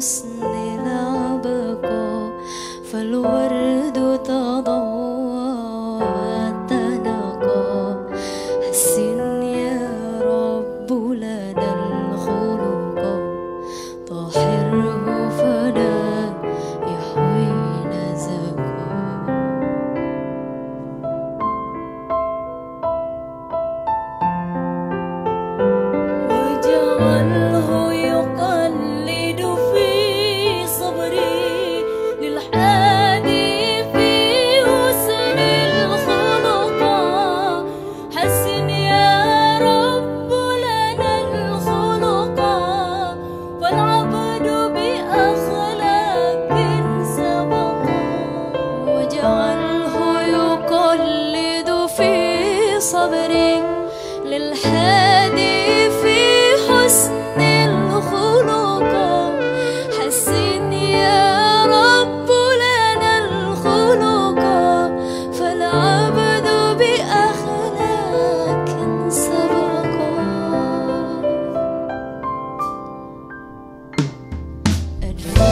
الحسن العبقى فالورد صبرك للهادي في حسن الخلق. حسن يا رب لنا الخلق. فالعبد بأخلاق سبق. أجل